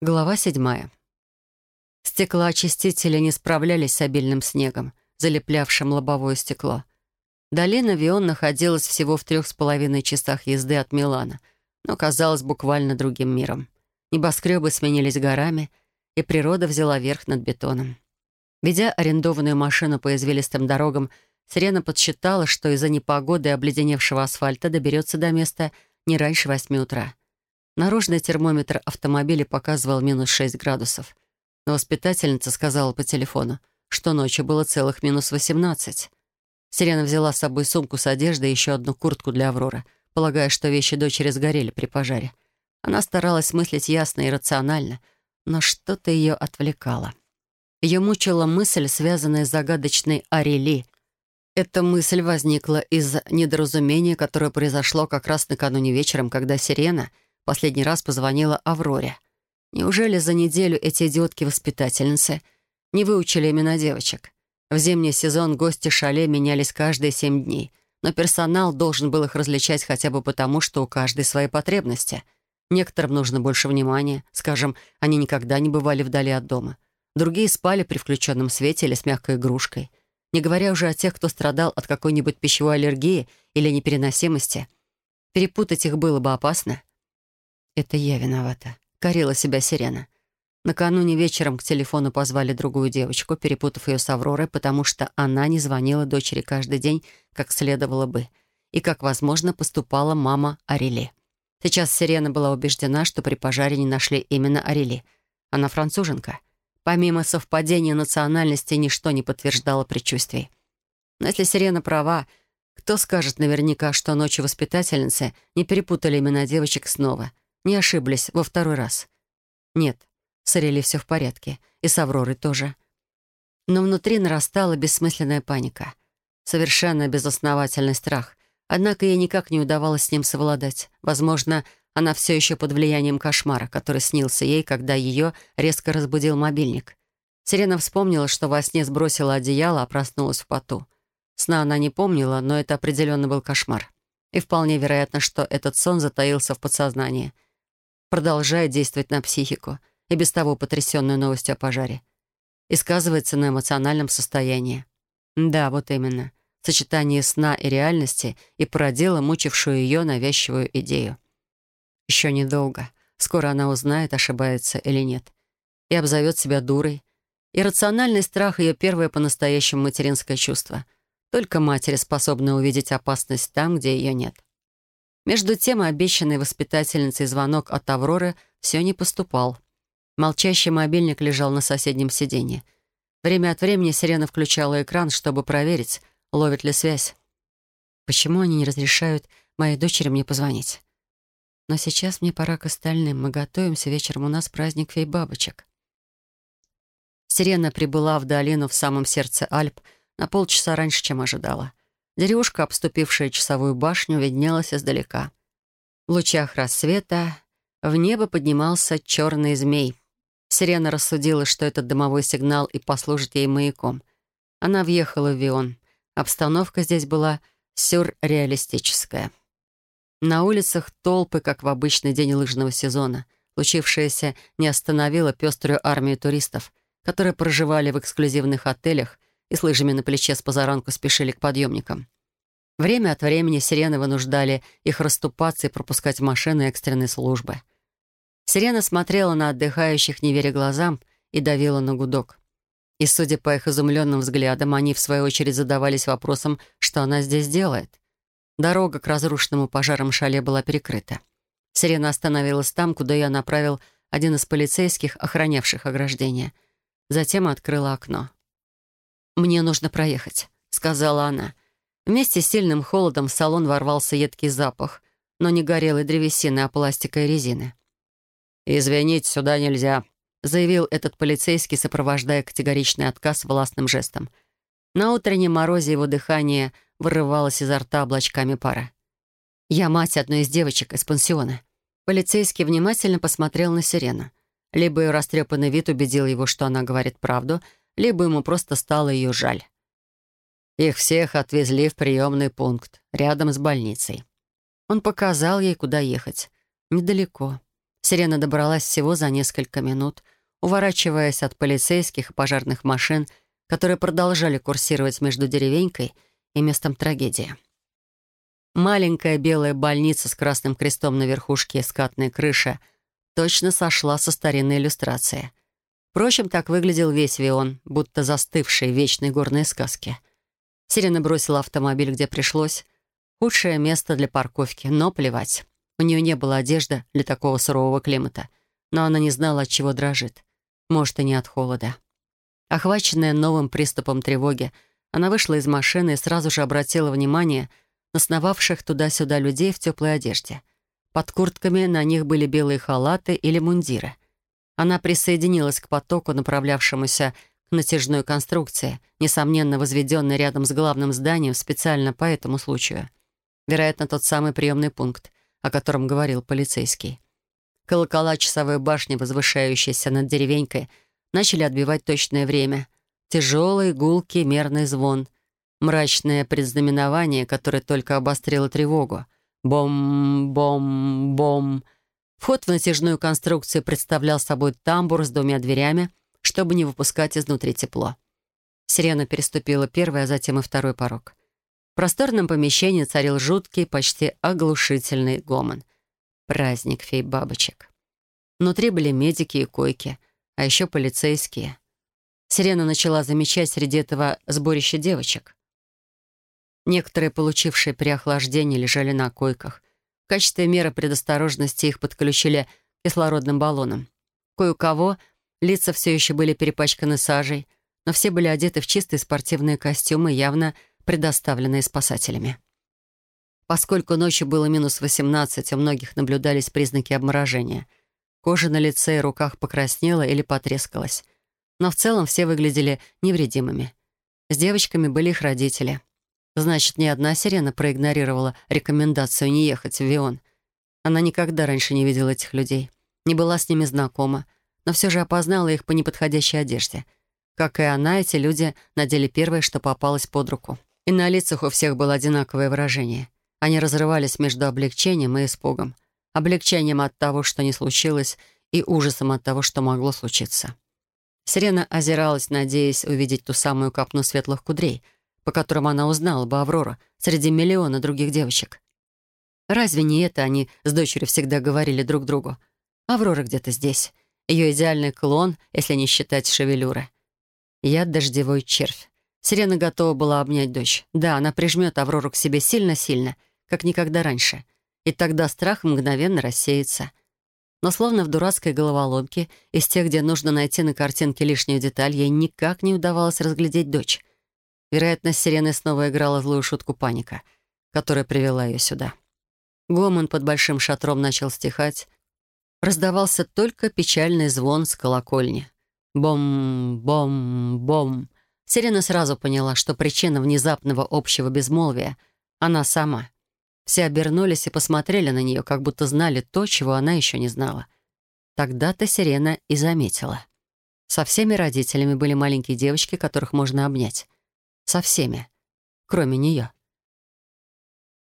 Глава седьмая. Стеклоочистители не справлялись с обильным снегом, залеплявшим лобовое стекло. Долина Вион находилась всего в трех с половиной часах езды от Милана, но казалась буквально другим миром. Небоскребы сменились горами, и природа взяла верх над бетоном. Ведя арендованную машину по извилистым дорогам, Сирена подсчитала, что из-за непогоды и обледеневшего асфальта доберется до места не раньше восьми утра. Наружный термометр автомобиля показывал минус 6 градусов. Но воспитательница сказала по телефону, что ночью было целых минус 18. Сирена взяла с собой сумку с одеждой и еще одну куртку для Авроры, полагая, что вещи дочери сгорели при пожаре. Она старалась мыслить ясно и рационально, но что-то ее отвлекало. Ее мучила мысль, связанная с загадочной Арели. Эта мысль возникла из недоразумения, которое произошло как раз накануне вечером, когда Сирена — Последний раз позвонила Авроре. Неужели за неделю эти идиотки-воспитательницы не выучили имена девочек? В зимний сезон гости шале менялись каждые семь дней, но персонал должен был их различать хотя бы потому, что у каждой свои потребности. Некоторым нужно больше внимания, скажем, они никогда не бывали вдали от дома. Другие спали при включенном свете или с мягкой игрушкой. Не говоря уже о тех, кто страдал от какой-нибудь пищевой аллергии или непереносимости. Перепутать их было бы опасно. «Это я виновата», — корила себя Сирена. Накануне вечером к телефону позвали другую девочку, перепутав ее с Авророй, потому что она не звонила дочери каждый день, как следовало бы, и, как возможно, поступала мама Арели. Сейчас Сирена была убеждена, что при пожаре не нашли именно Арели. Она француженка. Помимо совпадения национальности, ничто не подтверждало предчувствий. Но если Сирена права, кто скажет наверняка, что ночью воспитательницы не перепутали имена девочек снова — не ошиблись во второй раз. Нет, с Арели все в порядке. И с Авророй тоже. Но внутри нарастала бессмысленная паника. Совершенно безосновательный страх. Однако ей никак не удавалось с ним совладать. Возможно, она все еще под влиянием кошмара, который снился ей, когда ее резко разбудил мобильник. Сирена вспомнила, что во сне сбросила одеяло, а проснулась в поту. Сна она не помнила, но это определенно был кошмар. И вполне вероятно, что этот сон затаился в подсознании — продолжает действовать на психику, и без того потрясенную новостью о пожаре. И сказывается на эмоциональном состоянии. Да, вот именно. Сочетание сна и реальности и породило мучившую ее навязчивую идею. Еще недолго. Скоро она узнает, ошибается или нет. И обзовет себя дурой. И рациональный страх — ее первое по-настоящему материнское чувство. Только матери способны увидеть опасность там, где ее нет. Между тем, обещанный воспитательницей звонок от Авроры все не поступал. Молчащий мобильник лежал на соседнем сиденье. Время от времени Сирена включала экран, чтобы проверить, ловит ли связь. Почему они не разрешают моей дочери мне позвонить? Но сейчас мне пора к остальным. Мы готовимся, вечером у нас праздник фей-бабочек. Сирена прибыла в долину в самом сердце Альп на полчаса раньше, чем ожидала. Деревушка, обступившая часовую башню, виднелась издалека. В лучах рассвета в небо поднимался черный змей. Сирена рассудила, что этот дымовой сигнал и послужит ей маяком. Она въехала в Вион. Обстановка здесь была сюрреалистическая. На улицах толпы, как в обычный день лыжного сезона. Случившееся не остановило пеструю армию туристов, которые проживали в эксклюзивных отелях и с лыжами на плече с позаранку спешили к подъемникам. Время от времени сирены вынуждали их расступаться и пропускать машины экстренной службы. Сирена смотрела на отдыхающих, не веря глазам, и давила на гудок. И, судя по их изумленным взглядам, они, в свою очередь, задавались вопросом, что она здесь делает. Дорога к разрушенному пожаром шале была перекрыта. Сирена остановилась там, куда ее направил один из полицейских, охранявших ограждение. Затем открыла окно. «Мне нужно проехать», — сказала она. Вместе с сильным холодом в салон ворвался едкий запах, но не горелой древесины, а пластика и резины. «Извините, сюда нельзя», — заявил этот полицейский, сопровождая категоричный отказ властным жестом. На утреннем морозе его дыхание вырывалось изо рта облачками пара. «Я мать одной из девочек из пансиона». Полицейский внимательно посмотрел на Сирену. Либо ее растрепанный вид убедил его, что она говорит правду — либо ему просто стало ее жаль. Их всех отвезли в приемный пункт, рядом с больницей. Он показал ей, куда ехать. Недалеко. Сирена добралась всего за несколько минут, уворачиваясь от полицейских и пожарных машин, которые продолжали курсировать между деревенькой и местом трагедии. Маленькая белая больница с красным крестом на верхушке и скатной крыше точно сошла со старинной иллюстрации. Впрочем, так выглядел весь Вион, будто застывший в вечной горной сказке. Сирена бросила автомобиль, где пришлось. Худшее место для парковки, но плевать. У нее не было одежды для такого сурового климата, но она не знала, от чего дрожит. Может, и не от холода. Охваченная новым приступом тревоги, она вышла из машины и сразу же обратила внимание на сновавших туда-сюда людей в теплой одежде. Под куртками на них были белые халаты или мундиры. Она присоединилась к потоку, направлявшемуся к натяжной конструкции, несомненно возведенной рядом с главным зданием специально по этому случаю. Вероятно, тот самый приемный пункт, о котором говорил полицейский. Колокола часовой башни, возвышающиеся над деревенькой, начали отбивать точное время. Тяжелый, гулкий, мерный звон. Мрачное предзнаменование, которое только обострило тревогу. Бом-бом-бом. Вход в натяжную конструкцию представлял собой тамбур с двумя дверями, чтобы не выпускать изнутри тепло. Сирена переступила первый, а затем и второй порог. В просторном помещении царил жуткий, почти оглушительный гомон. Праздник фей-бабочек. Внутри были медики и койки, а еще полицейские. Сирена начала замечать среди этого сборища девочек. Некоторые, получившие при охлаждении, лежали на койках. В качестве меры предосторожности их подключили кислородным баллоном. Кое-у-кого лица все еще были перепачканы сажей, но все были одеты в чистые спортивные костюмы, явно предоставленные спасателями. Поскольку ночью было минус 18, у многих наблюдались признаки обморожения. Кожа на лице и руках покраснела или потрескалась. Но в целом все выглядели невредимыми. С девочками были их родители. Значит, ни одна сирена проигнорировала рекомендацию не ехать в Вион. Она никогда раньше не видела этих людей, не была с ними знакома, но все же опознала их по неподходящей одежде. Как и она, эти люди надели первое, что попалось под руку. И на лицах у всех было одинаковое выражение — они разрывались между облегчением и испугом. Облегчением от того, что не случилось, и ужасом от того, что могло случиться. Сирена озиралась, надеясь увидеть ту самую капну светлых кудрей, по которым она узнала бы Аврора среди миллиона других девочек. Разве не это они с дочерью всегда говорили друг другу? Аврора где-то здесь. Ее идеальный клон, если не считать шевелюры. Я дождевой червь. Сирена готова была обнять дочь. Да, она прижмет Аврору к себе сильно-сильно — как никогда раньше, и тогда страх мгновенно рассеется. Но словно в дурацкой головоломке, из тех, где нужно найти на картинке лишнюю деталь, ей никак не удавалось разглядеть дочь. Вероятно, сирена снова играла злую шутку паника, которая привела ее сюда. Гомон под большим шатром начал стихать. Раздавался только печальный звон с колокольни. Бом-бом-бом. Сирена сразу поняла, что причина внезапного общего безмолвия — она сама — все обернулись и посмотрели на нее, как будто знали то, чего она еще не знала. Тогда-то Сирена и заметила. Со всеми родителями были маленькие девочки, которых можно обнять. Со всеми. Кроме нее.